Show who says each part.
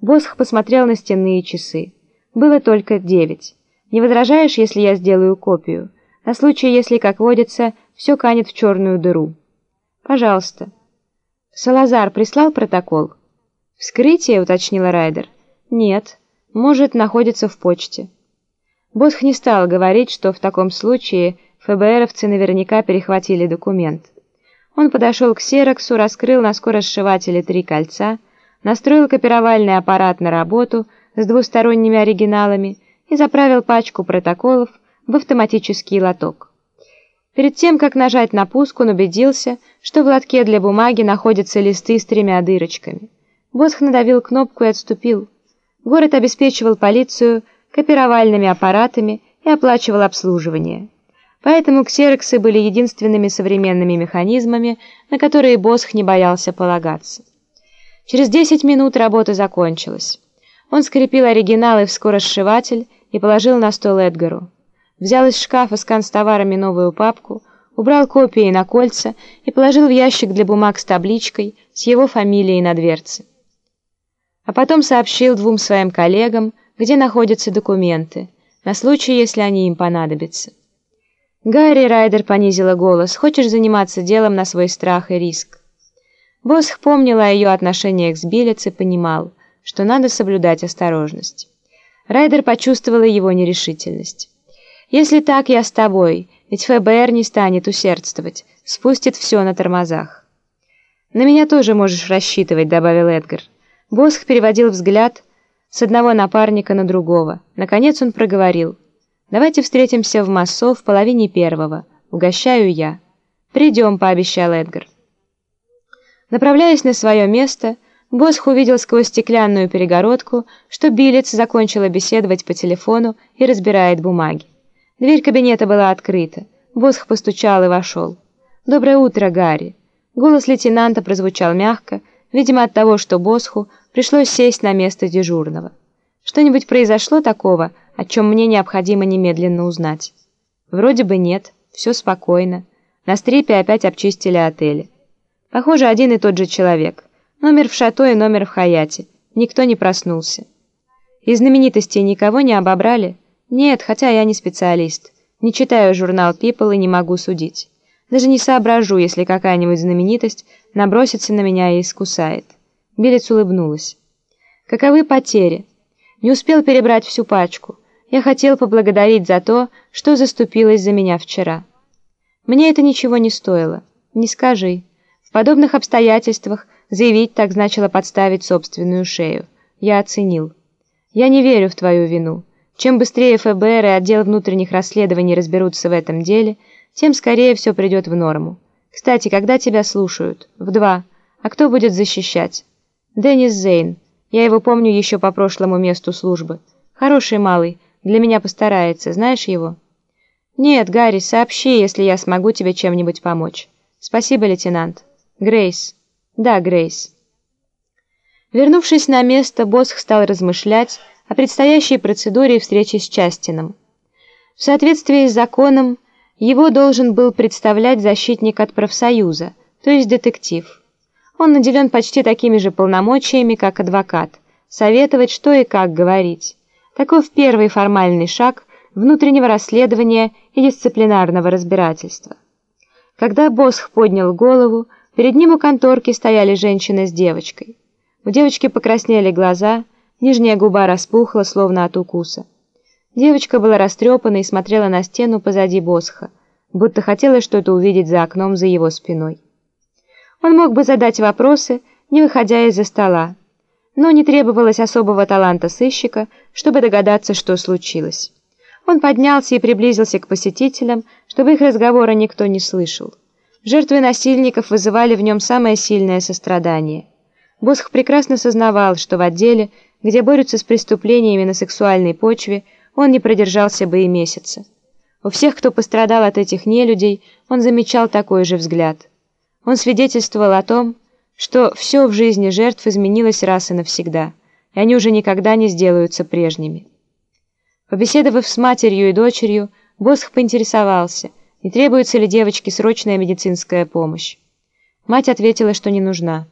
Speaker 1: Босх посмотрел на стенные часы. Было только девять. Не возражаешь, если я сделаю копию? На случай, если, как водится, все канет в черную дыру. Пожалуйста. Салазар прислал протокол? Вскрытие, уточнила Райдер. Нет. Может, находится в почте. Босх не стал говорить, что в таком случае ФБРовцы наверняка перехватили документ. Он подошел к Сероксу, раскрыл на скоросшивателе три кольца, настроил копировальный аппарат на работу с двусторонними оригиналами и заправил пачку протоколов в автоматический лоток. Перед тем, как нажать на пуск, он убедился, что в лотке для бумаги находятся листы с тремя дырочками. Босх надавил кнопку и отступил. Город обеспечивал полицию копировальными аппаратами и оплачивал обслуживание. Поэтому ксероксы были единственными современными механизмами, на которые Босх не боялся полагаться. Через 10 минут работа закончилась. Он скрепил оригиналы в скоросшиватель и положил на стол Эдгару. Взял из шкафа с канцтоварами новую папку, убрал копии на кольца и положил в ящик для бумаг с табличкой с его фамилией на дверце. А потом сообщил двум своим коллегам, где находятся документы, на случай, если они им понадобятся. Гарри Райдер понизила голос. «Хочешь заниматься делом на свой страх и риск?» Босх помнил о ее отношениях с Билец и понимал, что надо соблюдать осторожность. Райдер почувствовала его нерешительность. «Если так, я с тобой, ведь ФБР не станет усердствовать, спустит все на тормозах». «На меня тоже можешь рассчитывать», — добавил Эдгар. Босх переводил взгляд с одного напарника на другого. Наконец он проговорил. «Давайте встретимся в Массо в половине первого. Угощаю я». «Придем», — пообещал Эдгар. Направляясь на свое место, Босх увидел сквозь стеклянную перегородку, что Билец закончила беседовать по телефону и разбирает бумаги. Дверь кабинета была открыта. Босх постучал и вошел. «Доброе утро, Гарри!» Голос лейтенанта прозвучал мягко, видимо от того, что Босху пришлось сесть на место дежурного. «Что-нибудь произошло такого, о чем мне необходимо немедленно узнать?» «Вроде бы нет, все спокойно. На стрипе опять обчистили отели». Похоже, один и тот же человек. Номер в Шато и номер в Хаяте. Никто не проснулся. Из знаменитостей никого не обобрали? Нет, хотя я не специалист. Не читаю журнал People и не могу судить. Даже не соображу, если какая-нибудь знаменитость набросится на меня и искусает. Билец улыбнулась. Каковы потери? Не успел перебрать всю пачку. Я хотел поблагодарить за то, что заступилась за меня вчера. Мне это ничего не стоило. Не скажи. В подобных обстоятельствах заявить так значило подставить собственную шею. Я оценил. Я не верю в твою вину. Чем быстрее ФБР и отдел внутренних расследований разберутся в этом деле, тем скорее все придет в норму. Кстати, когда тебя слушают? В два. А кто будет защищать? Деннис Зейн. Я его помню еще по прошлому месту службы. Хороший малый. Для меня постарается. Знаешь его? Нет, Гарри, сообщи, если я смогу тебе чем-нибудь помочь. Спасибо, лейтенант. Грейс. Да, Грейс. Вернувшись на место, Босх стал размышлять о предстоящей процедуре встречи с Частином. В соответствии с законом, его должен был представлять защитник от профсоюза, то есть детектив. Он наделен почти такими же полномочиями, как адвокат, советовать, что и как говорить. Таков первый формальный шаг внутреннего расследования и дисциплинарного разбирательства. Когда Босх поднял голову, Перед ним у конторки стояли женщина с девочкой. У девочки покраснели глаза, нижняя губа распухла, словно от укуса. Девочка была растрепана и смотрела на стену позади Босха, будто хотела что-то увидеть за окном за его спиной. Он мог бы задать вопросы, не выходя из-за стола, но не требовалось особого таланта сыщика, чтобы догадаться, что случилось. Он поднялся и приблизился к посетителям, чтобы их разговора никто не слышал. Жертвы насильников вызывали в нем самое сильное сострадание. Босх прекрасно сознавал, что в отделе, где борются с преступлениями на сексуальной почве, он не продержался бы и месяца. У всех, кто пострадал от этих нелюдей, он замечал такой же взгляд. Он свидетельствовал о том, что все в жизни жертв изменилось раз и навсегда, и они уже никогда не сделаются прежними. Побеседовав с матерью и дочерью, Босх поинтересовался, не требуется ли девочке срочная медицинская помощь. Мать ответила, что не нужна.